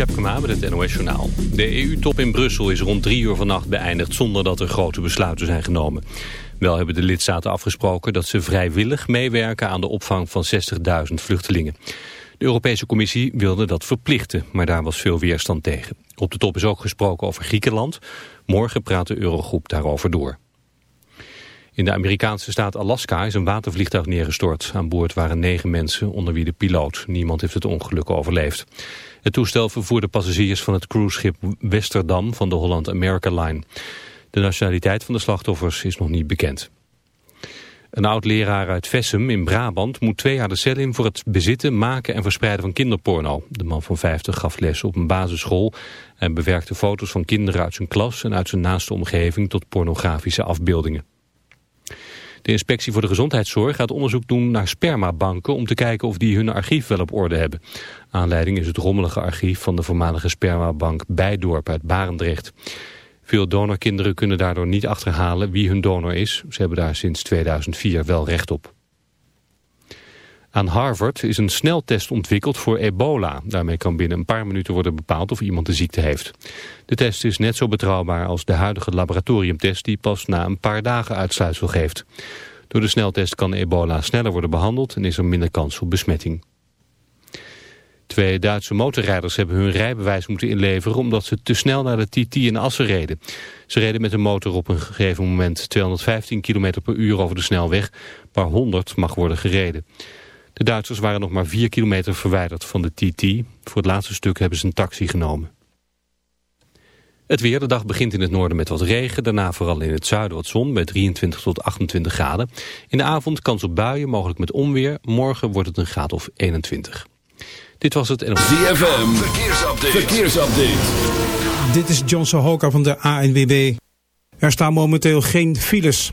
Tjepkema met het NOS Journaal. De EU-top in Brussel is rond drie uur vannacht beëindigd zonder dat er grote besluiten zijn genomen. Wel hebben de lidstaten afgesproken dat ze vrijwillig meewerken aan de opvang van 60.000 vluchtelingen. De Europese Commissie wilde dat verplichten, maar daar was veel weerstand tegen. Op de top is ook gesproken over Griekenland. Morgen praat de Eurogroep daarover door. In de Amerikaanse staat Alaska is een watervliegtuig neergestort. Aan boord waren negen mensen, onder wie de piloot. Niemand heeft het ongeluk overleefd. Het toestel vervoerde passagiers van het cruiseschip Westerdam van de Holland America Line. De nationaliteit van de slachtoffers is nog niet bekend. Een oud-leraar uit Vessem in Brabant moet twee jaar de cel in voor het bezitten, maken en verspreiden van kinderporno. De man van 50 gaf les op een basisschool en bewerkte foto's van kinderen uit zijn klas en uit zijn naaste omgeving tot pornografische afbeeldingen. De inspectie voor de gezondheidszorg gaat onderzoek doen naar spermabanken om te kijken of die hun archief wel op orde hebben. Aanleiding is het rommelige archief van de voormalige spermabank Bijdorp uit Barendrecht. Veel donorkinderen kunnen daardoor niet achterhalen wie hun donor is. Ze hebben daar sinds 2004 wel recht op. Aan Harvard is een sneltest ontwikkeld voor ebola. Daarmee kan binnen een paar minuten worden bepaald of iemand de ziekte heeft. De test is net zo betrouwbaar als de huidige laboratoriumtest... die pas na een paar dagen uitsluitsel geeft. Door de sneltest kan ebola sneller worden behandeld... en is er minder kans op besmetting. Twee Duitse motorrijders hebben hun rijbewijs moeten inleveren... omdat ze te snel naar de TT in Assen reden. Ze reden met een motor op een gegeven moment 215 km per uur over de snelweg... waar 100 mag worden gereden. De Duitsers waren nog maar 4 kilometer verwijderd van de TT. Voor het laatste stuk hebben ze een taxi genomen. Het weer, de dag begint in het noorden met wat regen. Daarna vooral in het zuiden wat zon bij 23 tot 28 graden. In de avond kans op buien, mogelijk met onweer. Morgen wordt het een graad of 21. Dit was het... ZFM, verkeersupdate. verkeersupdate. Dit is John Sohoka van de ANWB. Er staan momenteel geen files.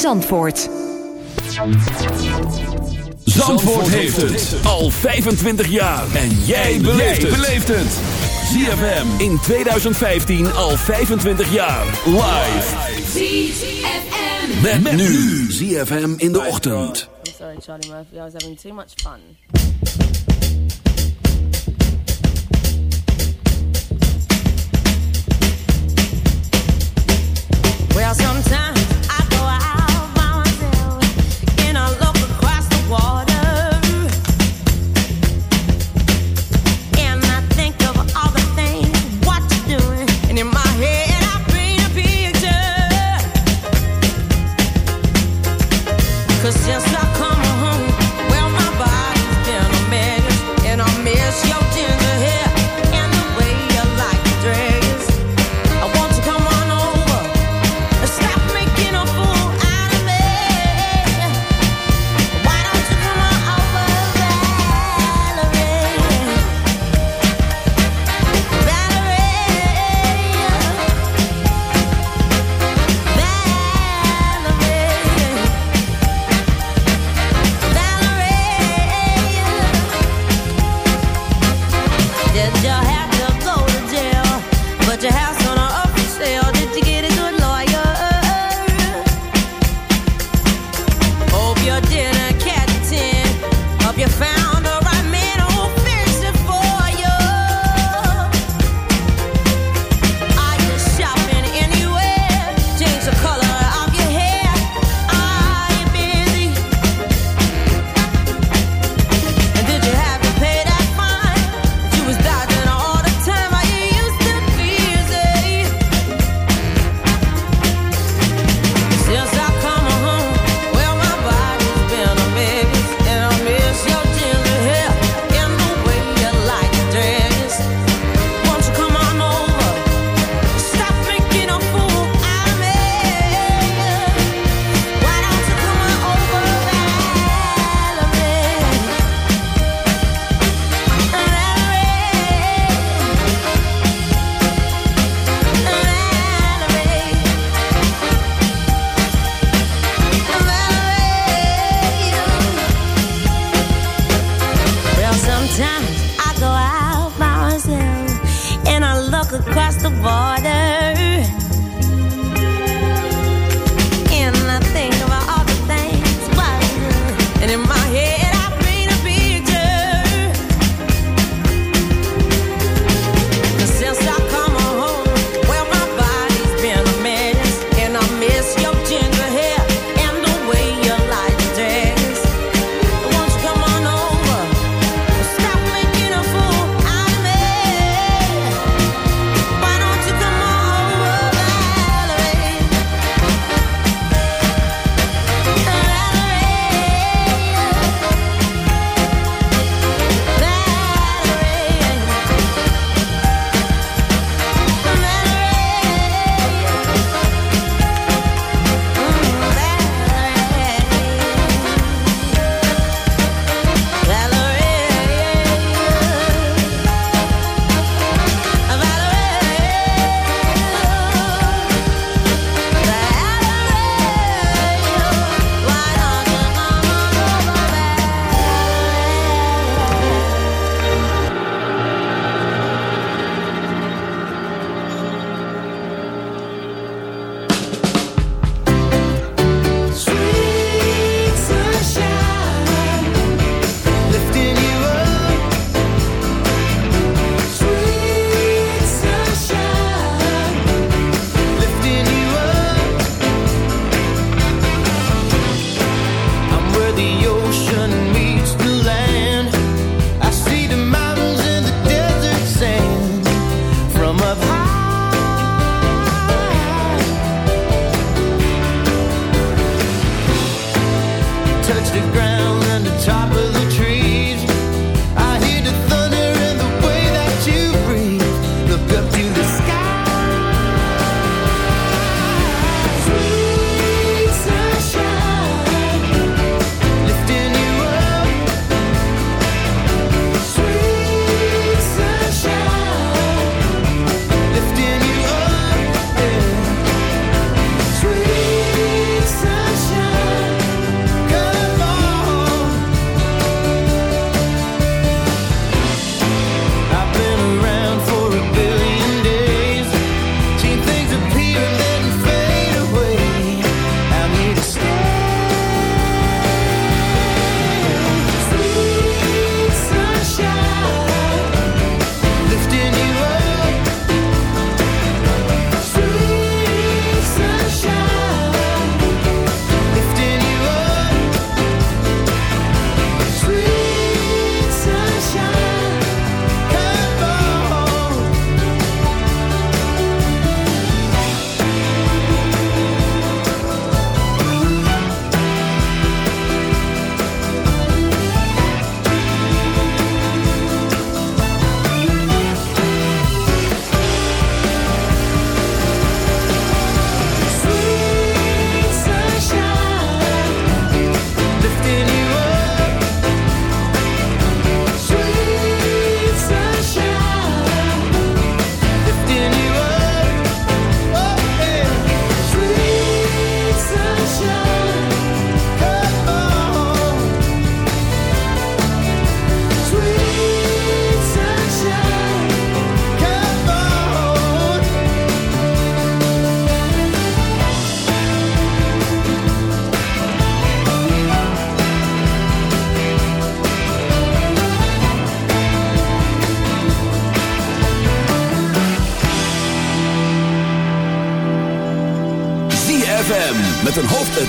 Zandvoort. Zandvoort heeft het al 25 jaar. En jij beleeft het. ZFM in 2015 al 25 jaar. Live. ZFM. Met, nu. ZFM in de ochtend. I'm sorry, Charlie Murphy. I was having too much fun. Well, sometimes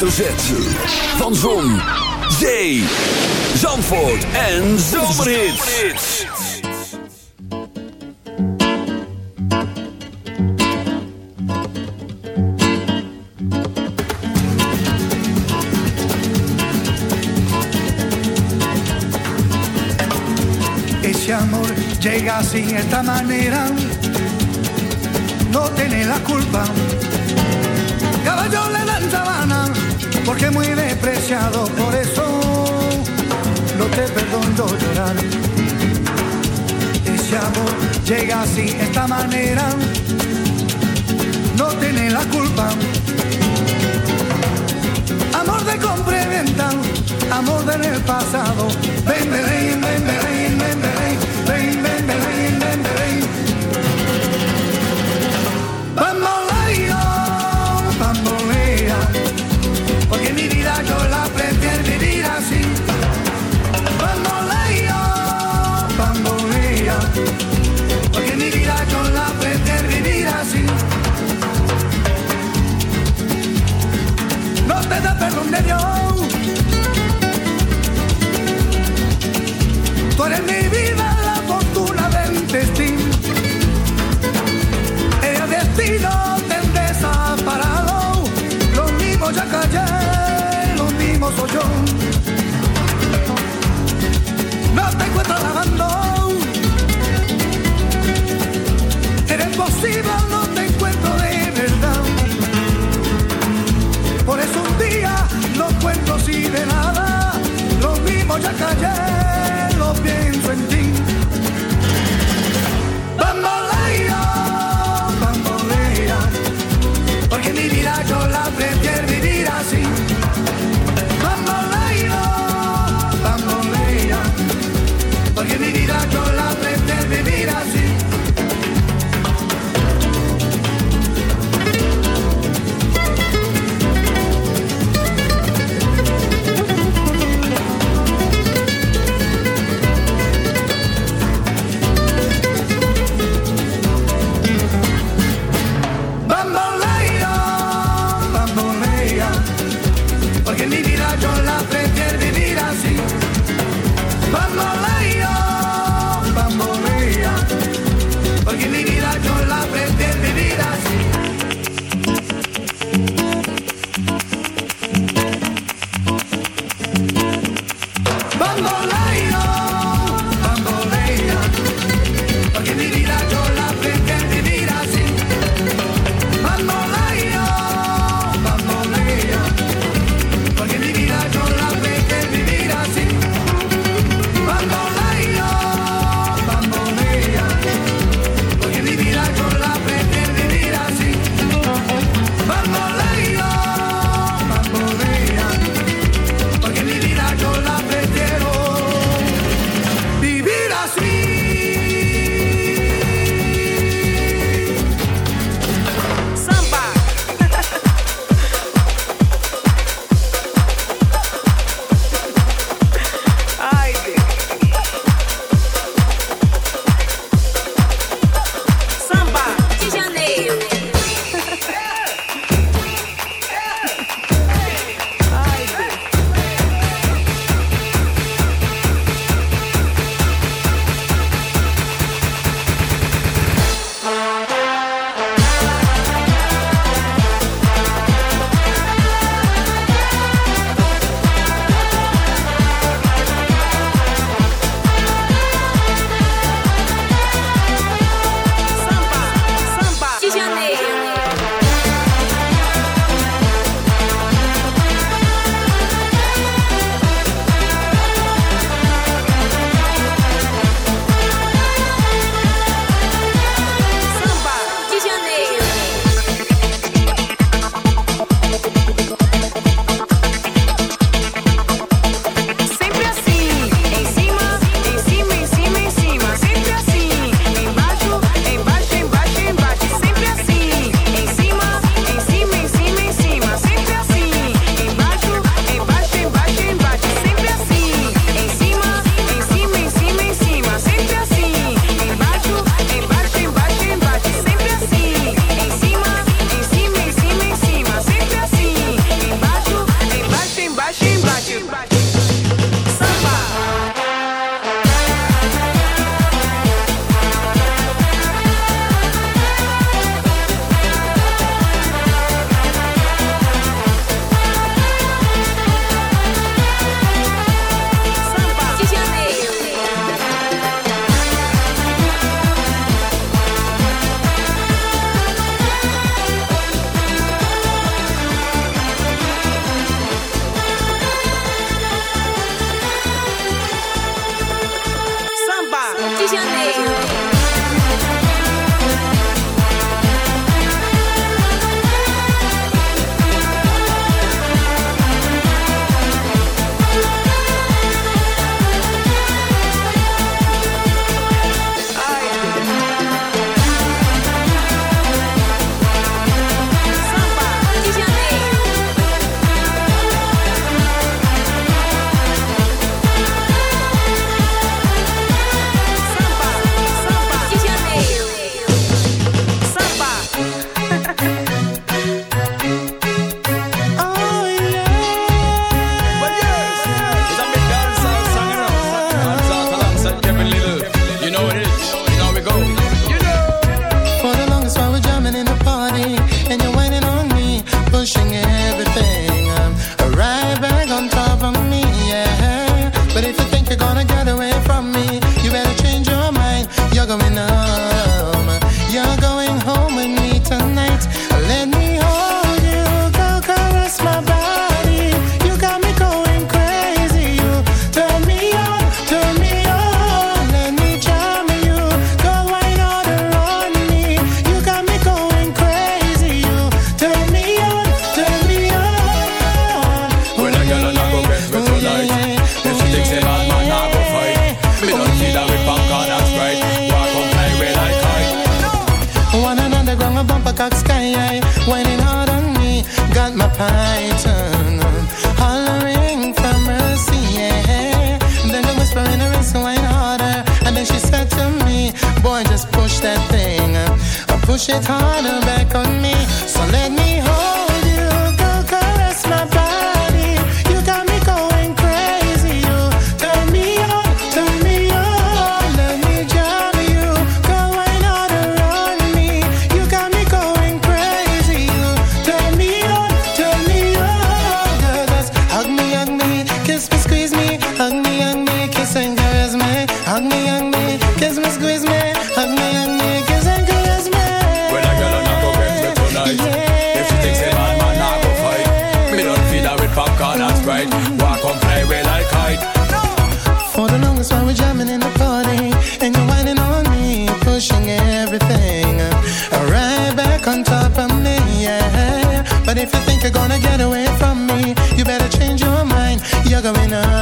hoofdletter Z van Zon, Zee, Zandvoort en Zomerhits. Ese amor llega así esta manera, no tiene la culpa. visto llorar. Ese amor llega así, esta manera, no tiene la culpa. Amor de compra y venta, amor del pasado, ven, ven. coming up.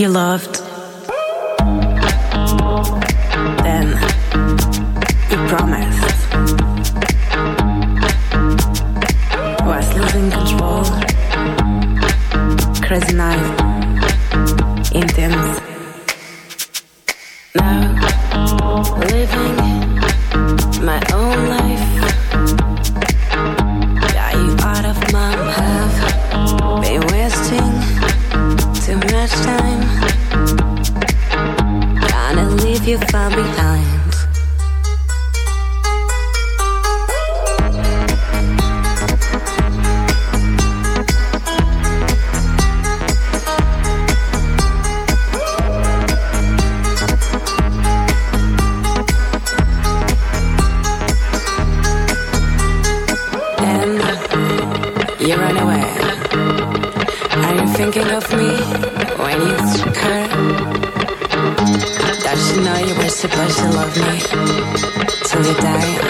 you loved. supposed to love me till you die.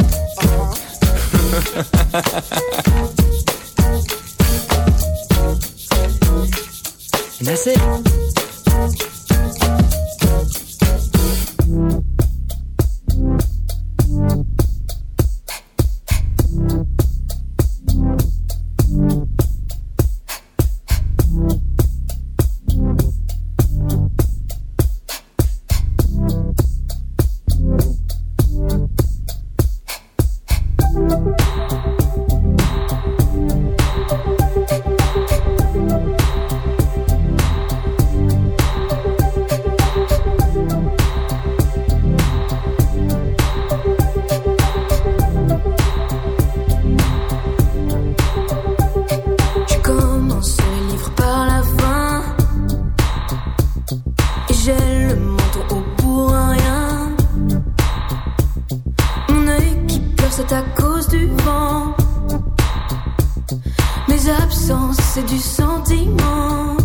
and that's it. absences, c'est du sentiment.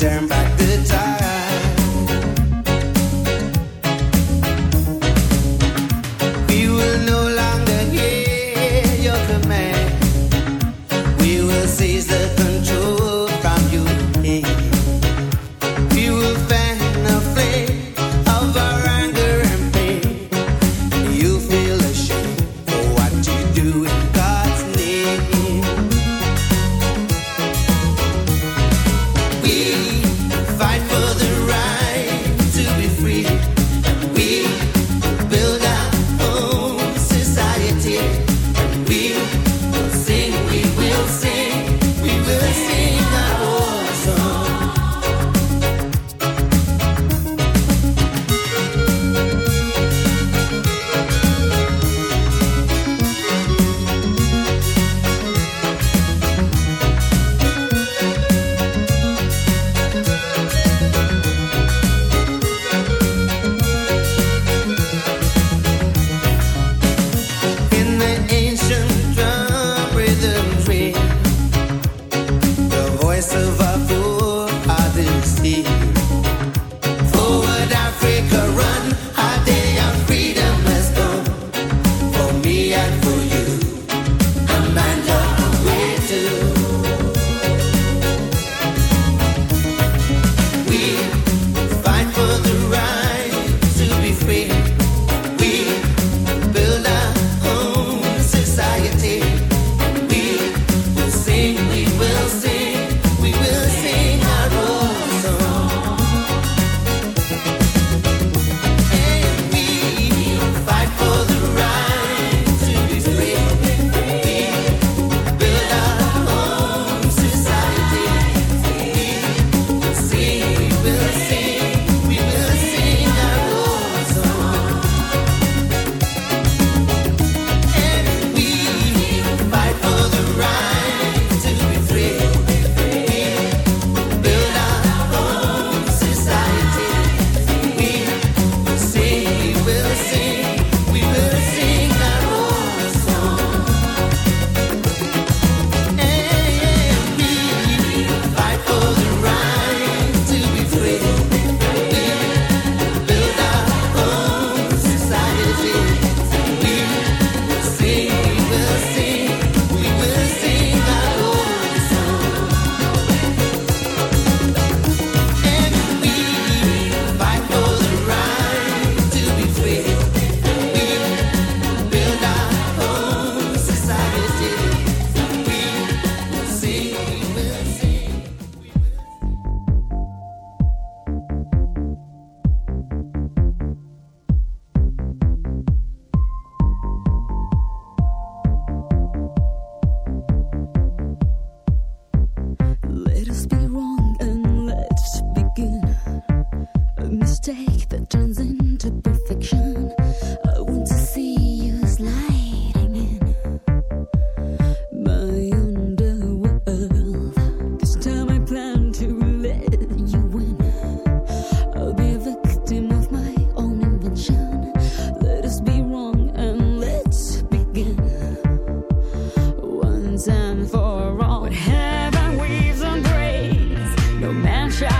Turn back man shall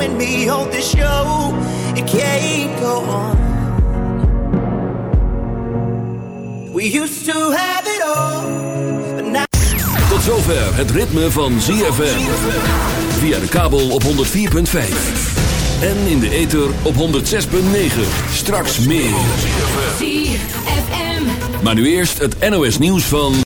and me on this show, it can't go on. We used to have it all, but now. Tot zover het ritme van ZFM. Via de kabel op 104.5. En in de ether op 106.9. Straks meer. ZFM. Maar nu eerst het NOS nieuws van...